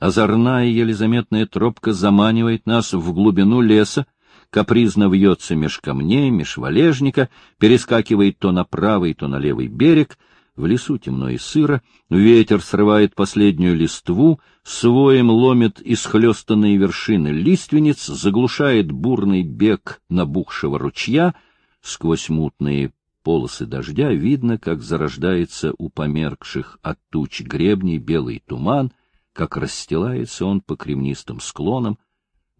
Озорная, еле заметная тропка заманивает нас в глубину леса, капризно вьется меж камней, меж валежника, перескакивает то на правый, то на левый берег. В лесу темно и сыро, ветер срывает последнюю листву, своем ломит исхлестанные вершины лиственниц, заглушает бурный бег набухшего ручья, сквозь мутные полосы дождя видно, как зарождается у померкших от туч гребней белый туман, как расстилается он по кремнистым склонам,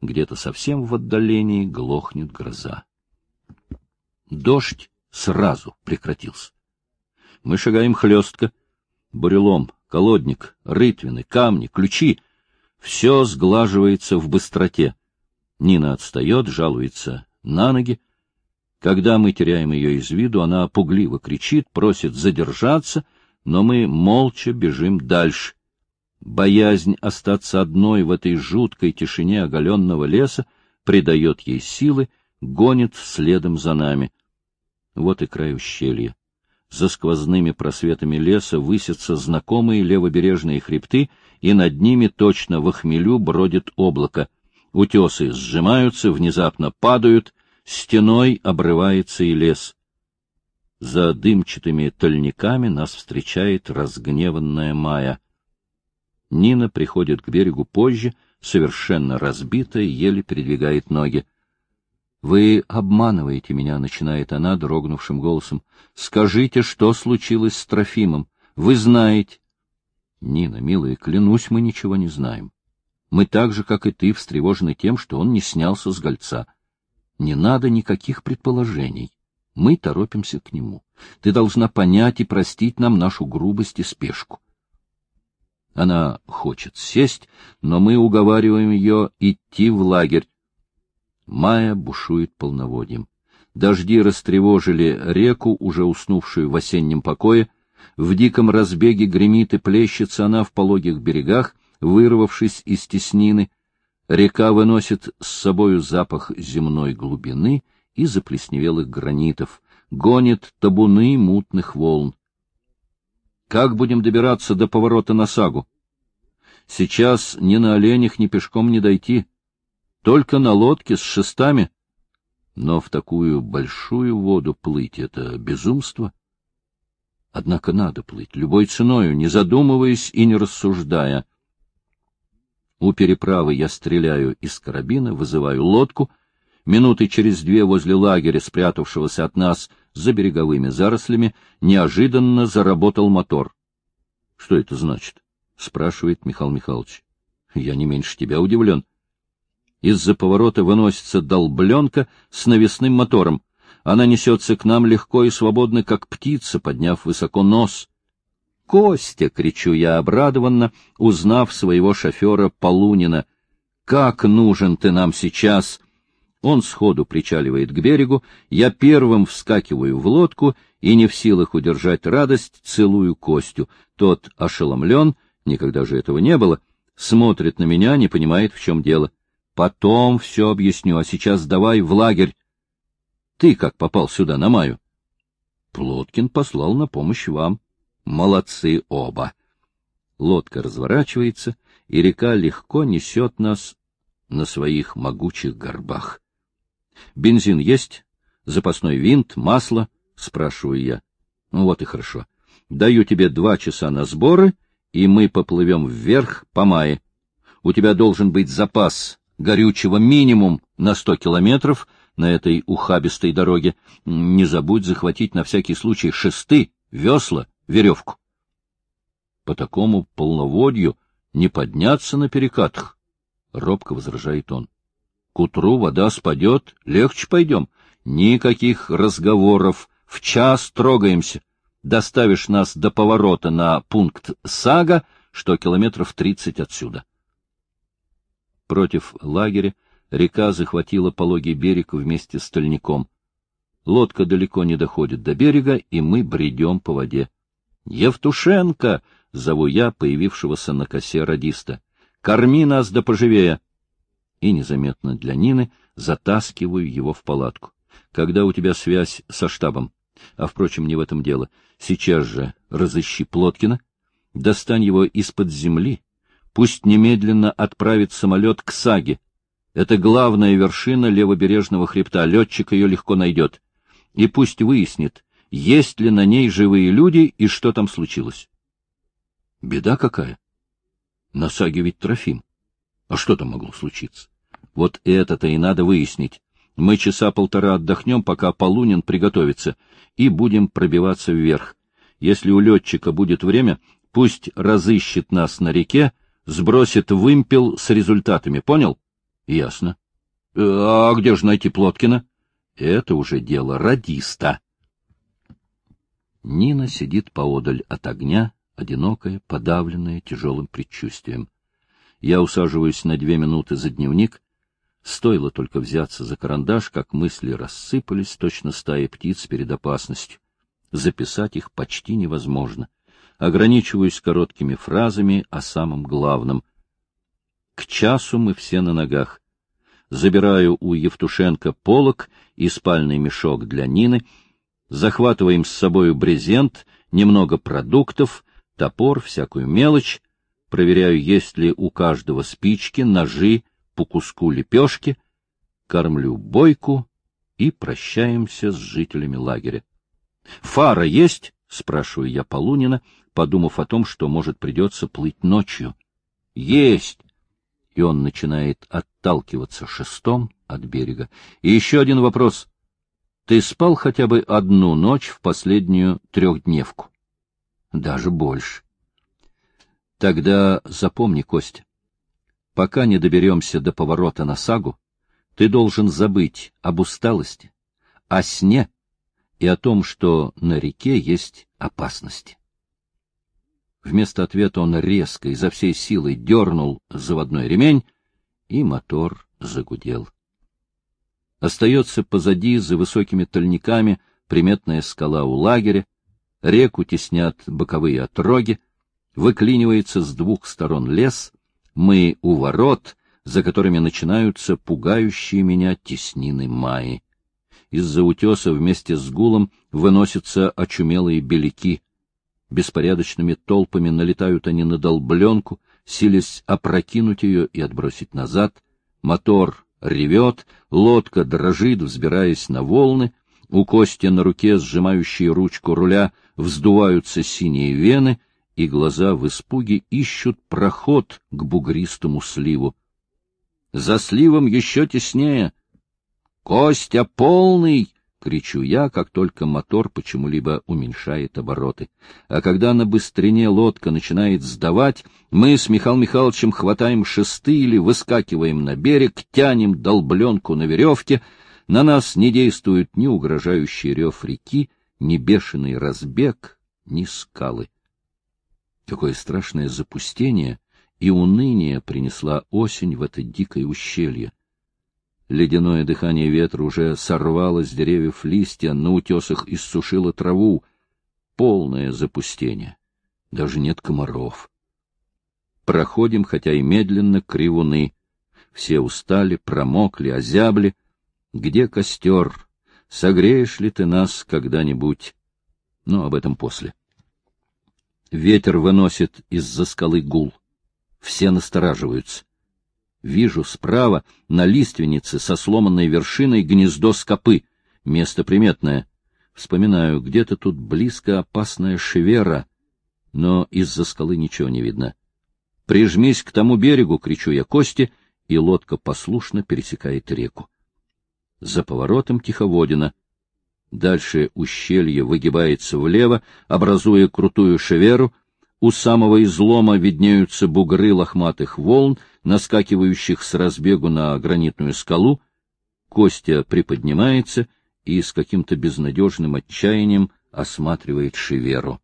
где-то совсем в отдалении глохнет гроза. Дождь сразу прекратился. Мы шагаем хлестко. Бурелом, колодник, рытвины, камни, ключи — все сглаживается в быстроте. Нина отстает, жалуется на ноги. Когда мы теряем ее из виду, она пугливо кричит, просит задержаться, но мы молча бежим дальше. Боязнь остаться одной в этой жуткой тишине оголенного леса придает ей силы, гонит следом за нами. Вот и край ущелья. За сквозными просветами леса высятся знакомые левобережные хребты, и над ними точно в хмелю бродит облако. Утесы сжимаются, внезапно падают, стеной обрывается и лес. За дымчатыми тольниками нас встречает разгневанная Майя. Нина приходит к берегу позже, совершенно разбитая, еле передвигает ноги. — Вы обманываете меня, — начинает она дрогнувшим голосом. — Скажите, что случилось с Трофимом? Вы знаете. — Нина, милая, клянусь, мы ничего не знаем. Мы так же, как и ты, встревожены тем, что он не снялся с гольца. Не надо никаких предположений. Мы торопимся к нему. Ты должна понять и простить нам нашу грубость и спешку. Она хочет сесть, но мы уговариваем ее идти в лагерь. Мая бушует полноводьем. Дожди растревожили реку, уже уснувшую в осеннем покое. В диком разбеге гремит и плещется она в пологих берегах, вырвавшись из теснины. Река выносит с собою запах земной глубины и заплесневелых гранитов, гонит табуны мутных волн. Как будем добираться до поворота на сагу? Сейчас ни на оленях, ни пешком не дойти. Только на лодке с шестами. Но в такую большую воду плыть — это безумство. Однако надо плыть любой ценою, не задумываясь и не рассуждая. У переправы я стреляю из карабина, вызываю лодку. Минуты через две возле лагеря, спрятавшегося от нас за береговыми зарослями, неожиданно заработал мотор. Что это значит? — спрашивает Михаил Михайлович. — Я не меньше тебя удивлен. Из-за поворота выносится долбленка с навесным мотором. Она несется к нам легко и свободно, как птица, подняв высоко нос. «Костя!» — кричу я обрадованно, узнав своего шофера Полунина. «Как нужен ты нам сейчас!» Он сходу причаливает к берегу, я первым вскакиваю в лодку и, не в силах удержать радость, целую Костю. Тот ошеломлен, никогда же этого не было, смотрит на меня, не понимает, в чем дело. Потом все объясню, а сейчас давай в лагерь. Ты как попал сюда, на Маю? Плоткин послал на помощь вам. Молодцы оба. Лодка разворачивается, и река легко несет нас на своих могучих горбах. Бензин есть? Запасной винт, масло? Спрашиваю я. Ну вот и хорошо. Даю тебе два часа на сборы, и мы поплывем вверх по мае. У тебя должен быть запас горючего минимум на сто километров на этой ухабистой дороге. Не забудь захватить на всякий случай шесты, весла, веревку. По такому полноводью не подняться на перекатах, — робко возражает он. К утру вода спадет, легче пойдем. Никаких разговоров, в час трогаемся. Доставишь нас до поворота на пункт Сага, что километров тридцать отсюда. Против лагеря река захватила пологий берег вместе с стальником. Лодка далеко не доходит до берега, и мы бредем по воде. «Евтушенко!» — зову я появившегося на косе радиста. «Корми нас да поживее!» И незаметно для Нины затаскиваю его в палатку. Когда у тебя связь со штабом? А, впрочем, не в этом дело. Сейчас же разыщи Плоткина, достань его из-под земли, Пусть немедленно отправит самолет к Саге. Это главная вершина левобережного хребта, летчик ее легко найдет. И пусть выяснит, есть ли на ней живые люди и что там случилось. Беда какая? На Саге ведь Трофим. А что там могло случиться? Вот это-то и надо выяснить. Мы часа полтора отдохнем, пока Полунин приготовится, и будем пробиваться вверх. Если у летчика будет время, пусть разыщет нас на реке, сбросит вымпел с результатами. Понял? Ясно. А где же найти Плоткина? Это уже дело радиста. Нина сидит поодаль от огня, одинокая, подавленная тяжелым предчувствием. Я усаживаюсь на две минуты за дневник. Стоило только взяться за карандаш, как мысли рассыпались, точно стаи птиц перед опасностью. Записать их почти невозможно. Ограничиваюсь короткими фразами о самом главном. К часу мы все на ногах. Забираю у Евтушенко полок и спальный мешок для Нины, захватываем с собою брезент, немного продуктов, топор, всякую мелочь, проверяю, есть ли у каждого спички, ножи, по куску лепешки, кормлю бойку и прощаемся с жителями лагеря. — Фара есть? — спрашиваю я Полунина, подумав о том, что, может, придется плыть ночью. — Есть! И он начинает отталкиваться шестом от берега. И еще один вопрос. Ты спал хотя бы одну ночь в последнюю трехдневку? Даже больше. Тогда запомни, Костя, пока не доберемся до поворота на сагу, ты должен забыть об усталости, о сне и о том, что на реке есть опасности. Вместо ответа он резко, изо всей силы дернул заводной ремень, и мотор загудел. Остается позади, за высокими тольниками, приметная скала у лагеря, реку теснят боковые отроги, выклинивается с двух сторон лес, мы у ворот, за которыми начинаются пугающие меня теснины Майи. Из-за утеса вместе с гулом выносятся очумелые беляки. Беспорядочными толпами налетают они на долбленку, силясь опрокинуть ее и отбросить назад. Мотор ревет, лодка дрожит, взбираясь на волны, у Кости на руке, сжимающей ручку руля, вздуваются синие вены, и глаза в испуге ищут проход к бугристому сливу. За сливом еще теснее. «Костя полный!» — кричу я, как только мотор почему-либо уменьшает обороты. А когда на быстрине лодка начинает сдавать, мы с Михаилом Михайловичем хватаем шесты или выскакиваем на берег, тянем долбленку на веревке — на нас не действует ни угрожающий рев реки, ни бешеный разбег, ни скалы. Какое страшное запустение и уныние принесла осень в это дикое ущелье. Ледяное дыхание ветра уже сорвало с деревьев листья, на утесах иссушило траву. Полное запустение. Даже нет комаров. Проходим, хотя и медленно, кривуны. Все устали, промокли, озябли — где костер? Согреешь ли ты нас когда-нибудь? Но об этом после. Ветер выносит из-за скалы гул. Все настораживаются. Вижу справа на лиственнице со сломанной вершиной гнездо скопы. Место приметное. Вспоминаю, где-то тут близко опасная шевера, но из-за скалы ничего не видно. «Прижмись к тому берегу!» — кричу я Косте, и лодка послушно пересекает реку. За поворотом Тиховодина. Дальше ущелье выгибается влево, образуя крутую шеверу. У самого излома виднеются бугры лохматых волн, наскакивающих с разбегу на гранитную скалу. Костя приподнимается и с каким-то безнадежным отчаянием осматривает шеверу.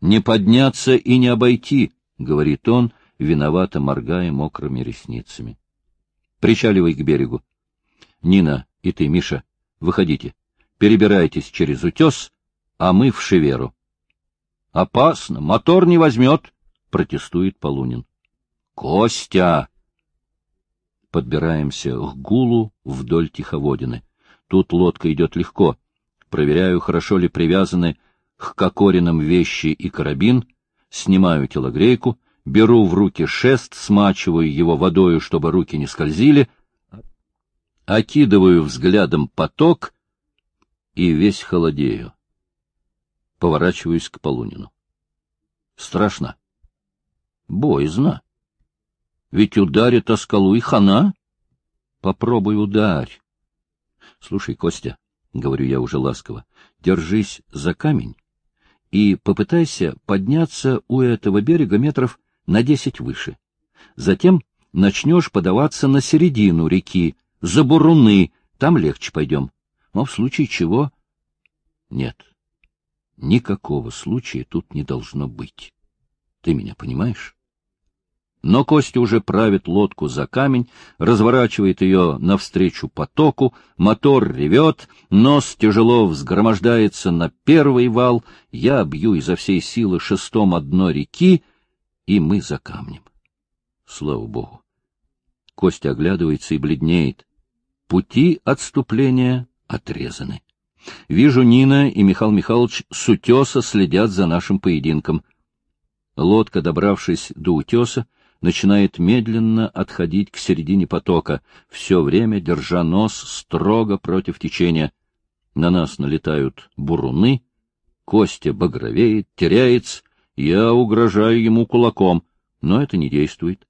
«Не подняться и не обойти», — говорит он, виновато моргая мокрыми ресницами. «Причаливай к берегу. Нина и ты, Миша, выходите. Перебирайтесь через утес, а мы в Шеверу. — Опасно, мотор не возьмет, — протестует Полунин. — Костя! Подбираемся к гулу вдоль Тиховодины. Тут лодка идет легко. Проверяю, хорошо ли привязаны к кокоринам вещи и карабин, снимаю телогрейку, беру в руки шест, смачиваю его водою, чтобы руки не скользили, окидываю взглядом поток и весь холодею. Поворачиваюсь к Полунину. Страшно. Боязно. Ведь ударит о скалу и хана. Попробуй ударь. Слушай, Костя, — говорю я уже ласково, — держись за камень и попытайся подняться у этого берега метров на десять выше. Затем начнешь подаваться на середину реки, за буруны, там легче пойдем. Но в случае чего... Нет, никакого случая тут не должно быть. Ты меня понимаешь? Но Костя уже правит лодку за камень, разворачивает ее навстречу потоку, мотор ревет, нос тяжело взгромождается на первый вал, я бью изо всей силы шестом одно реки, и мы за камнем. Слава богу! Костя оглядывается и бледнеет. Пути отступления отрезаны. Вижу, Нина и Михаил Михайлович с утеса следят за нашим поединком. Лодка, добравшись до утеса, начинает медленно отходить к середине потока, все время держа нос строго против течения. На нас налетают буруны, Костя багровеет, теряется, я угрожаю ему кулаком, но это не действует.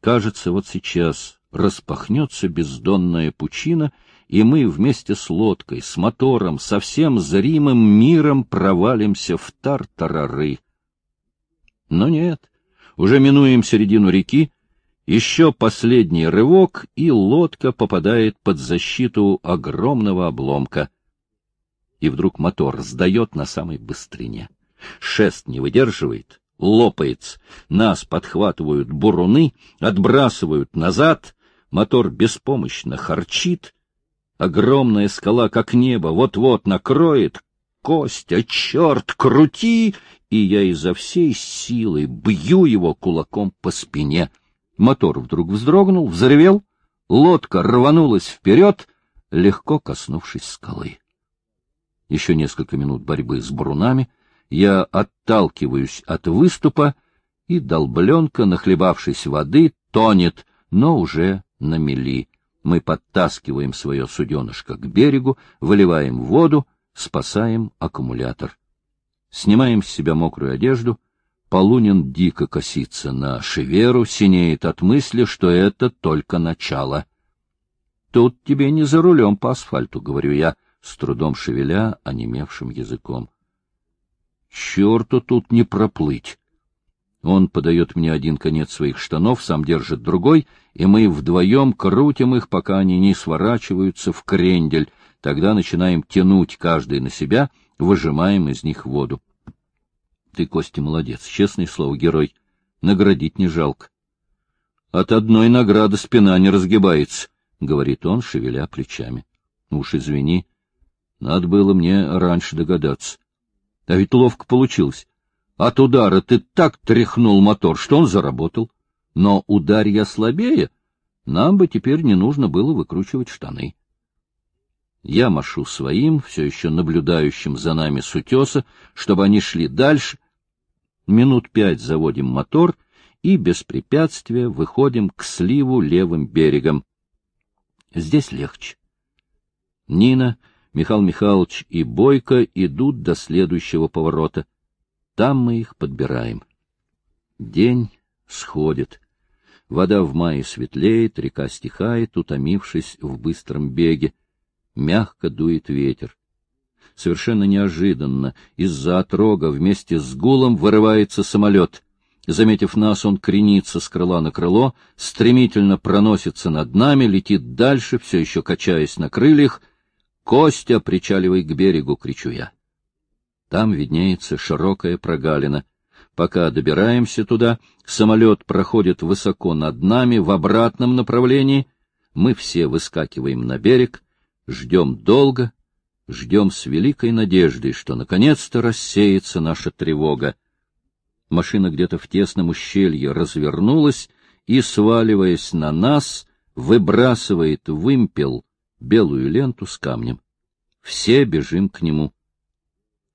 Кажется, вот сейчас распахнется бездонная пучина, и мы вместе с лодкой, с мотором, со всем зримым миром провалимся в тартарары. Но нет, уже минуем середину реки, еще последний рывок, и лодка попадает под защиту огромного обломка. И вдруг мотор сдает на самой быстрине. Шест не выдерживает, лопается. Нас подхватывают буруны, отбрасывают назад. Мотор беспомощно харчит. Огромная скала, как небо, вот-вот накроет. Костя, черт, крути! и я изо всей силы бью его кулаком по спине. Мотор вдруг вздрогнул, взревел, лодка рванулась вперед, легко коснувшись скалы. Еще несколько минут борьбы с бурунами, я отталкиваюсь от выступа, и долбленка, нахлебавшись воды, тонет, но уже на мели. Мы подтаскиваем свое суденышко к берегу, выливаем воду, спасаем аккумулятор. Снимаем с себя мокрую одежду. Полунин дико косится на шеверу, синеет от мысли, что это только начало. Тут тебе не за рулем по асфальту, — говорю я, с трудом шевеля онемевшим языком. Черту тут не проплыть. Он подает мне один конец своих штанов, сам держит другой, и мы вдвоем крутим их, пока они не сворачиваются в крендель. Тогда начинаем тянуть каждый на себя выжимаем из них воду. Ты, Костя, молодец, честное слово, герой. Наградить не жалко. От одной награды спина не разгибается, — говорит он, шевеля плечами. Уж извини, надо было мне раньше догадаться. А ведь ловко получилось. От удара ты так тряхнул мотор, что он заработал. Но ударь я слабее, нам бы теперь не нужно было выкручивать штаны. Я машу своим, все еще наблюдающим за нами с утеса, чтобы они шли дальше. Минут пять заводим мотор и без препятствия выходим к сливу левым берегом. Здесь легче. Нина, Михаил Михайлович и Бойко идут до следующего поворота. Там мы их подбираем. День сходит. Вода в мае светлеет, река стихает, утомившись в быстром беге мягко дует ветер. Совершенно неожиданно из-за отрога вместе с гулом вырывается самолет. Заметив нас, он кренится с крыла на крыло, стремительно проносится над нами, летит дальше, все еще качаясь на крыльях. «Костя, причаливай к берегу!» — кричу я. Там виднеется широкая прогалина. Пока добираемся туда, самолет проходит высоко над нами в обратном направлении. Мы все выскакиваем на берег — Ждем долго, ждем с великой надеждой, что наконец-то рассеется наша тревога. Машина где-то в тесном ущелье развернулась и, сваливаясь на нас, выбрасывает вымпел белую ленту с камнем. Все бежим к нему.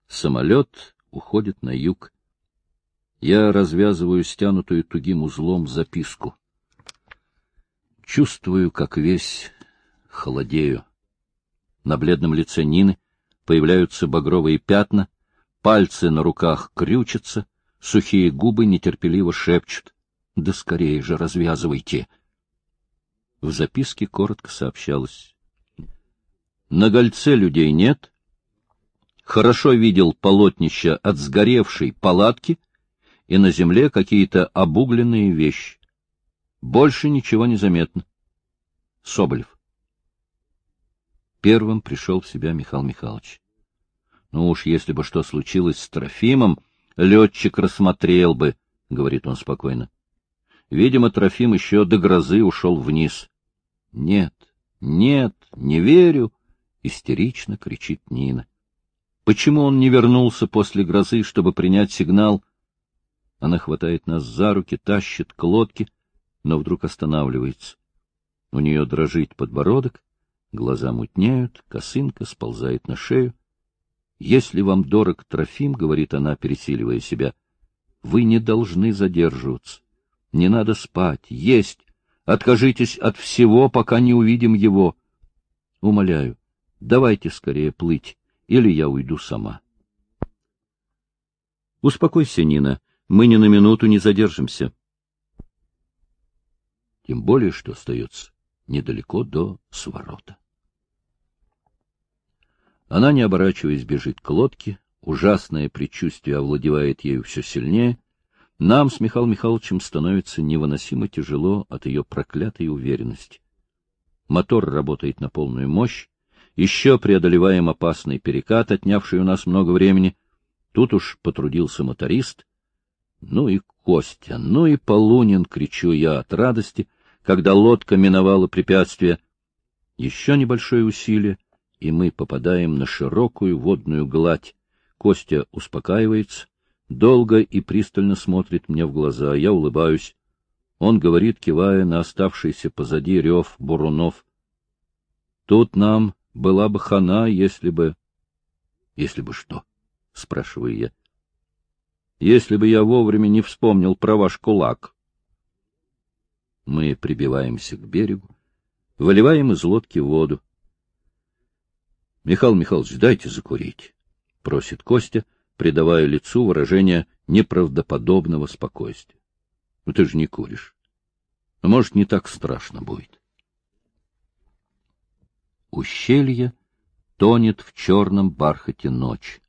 Самолет уходит на юг. Я развязываю стянутую тугим узлом записку. Чувствую, как весь холодею. На бледном лице Нины появляются багровые пятна, пальцы на руках крючатся, сухие губы нетерпеливо шепчут. — Да скорее же развязывайте! В записке коротко сообщалось. На гольце людей нет. Хорошо видел полотнища от сгоревшей палатки и на земле какие-то обугленные вещи. Больше ничего не заметно. Соболев. Первым пришел в себя Михаил Михайлович. Ну уж, если бы что случилось с Трофимом, летчик рассмотрел бы, — говорит он спокойно. Видимо, Трофим еще до грозы ушел вниз. — Нет, нет, не верю, — истерично кричит Нина. Почему он не вернулся после грозы, чтобы принять сигнал? Она хватает нас за руки, тащит к лодке, но вдруг останавливается. У нее дрожит подбородок, глаза мутнеют, косынка сползает на шею. «Если вам дорог Трофим, — говорит она, пересиливая себя, — вы не должны задерживаться. Не надо спать, есть. Откажитесь от всего, пока не увидим его. Умоляю, давайте скорее плыть, или я уйду сама. Успокойся, Нина, мы ни на минуту не задержимся. Тем более, что остается недалеко до сворота. Она, не оборачиваясь, бежит к лодке, ужасное предчувствие овладевает ею все сильнее. Нам с Михаилом Михайловичем становится невыносимо тяжело от ее проклятой уверенности. Мотор работает на полную мощь, еще преодолеваем опасный перекат, отнявший у нас много времени. Тут уж потрудился моторист. Ну и Костя, ну и Полунин, кричу я от радости, когда лодка миновала препятствие. Еще небольшое усилие, и мы попадаем на широкую водную гладь. Костя успокаивается, долго и пристально смотрит мне в глаза. Я улыбаюсь. Он говорит, кивая на оставшийся позади рев бурунов. Тут нам была бы хана, если бы... Если бы что? — спрашиваю я. Если бы я вовремя не вспомнил про ваш кулак. Мы прибиваемся к берегу, выливаем из лодки воду. — Михаил Михайлович, дайте закурить, — просит Костя, придавая лицу выражение неправдоподобного спокойствия. — Ну ты же не куришь. А может, не так страшно будет. Ущелье тонет в черном бархате ночь.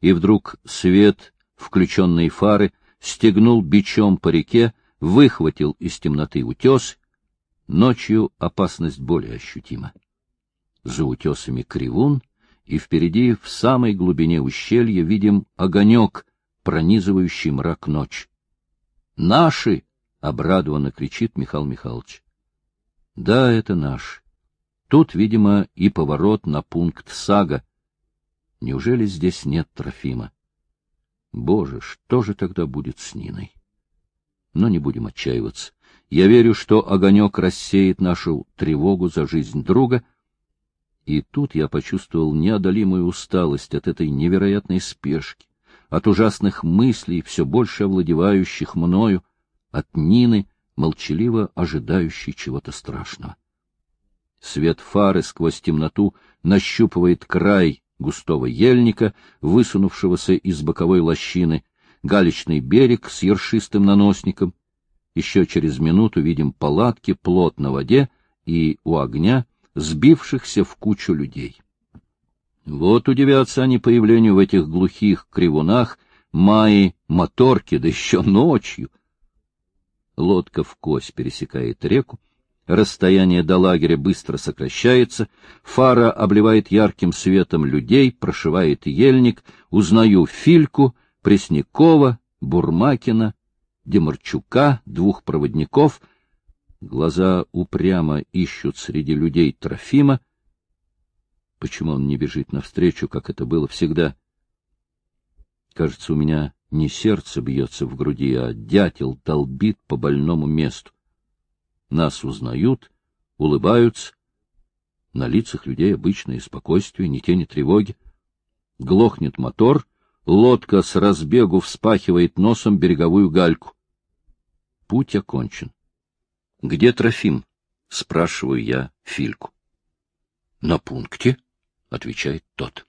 И вдруг свет, включенные фары, стегнул бичом по реке, выхватил из темноты утес. Ночью опасность более ощутима. За утесами кривун, и впереди, в самой глубине ущелья, видим огонек, пронизывающий мрак ночь. «Наши!» — обрадованно кричит Михаил Михайлович. «Да, это наши. Тут, видимо, и поворот на пункт Сага. Неужели здесь нет Трофима? Боже, что же тогда будет с Ниной? Но не будем отчаиваться. Я верю, что огонек рассеет нашу тревогу за жизнь друга. И тут я почувствовал неодолимую усталость от этой невероятной спешки, от ужасных мыслей, все больше овладевающих мною, от Нины, молчаливо ожидающей чего-то страшного. Свет фары сквозь темноту нащупывает край густого ельника, высунувшегося из боковой лощины, галечный берег с ершистым наносником. Еще через минуту видим палатки, плот на воде и у огня, сбившихся в кучу людей. Вот удивятся они появлению в этих глухих кривунах Майи моторки, да еще ночью. Лодка в кость пересекает реку, Расстояние до лагеря быстро сокращается, фара обливает ярким светом людей, прошивает ельник, узнаю Фильку, Преснякова, Бурмакина, Демарчука, двух проводников. Глаза упрямо ищут среди людей Трофима. Почему он не бежит навстречу, как это было всегда? Кажется, у меня не сердце бьется в груди, а дятел долбит по больному месту. Нас узнают, улыбаются. На лицах людей обычное спокойствие, ни тени тревоги. Глохнет мотор, Лодка с разбегу вспахивает носом береговую гальку. Путь окончен. — Где Трофим? — спрашиваю я Фильку. — На пункте, — отвечает тот.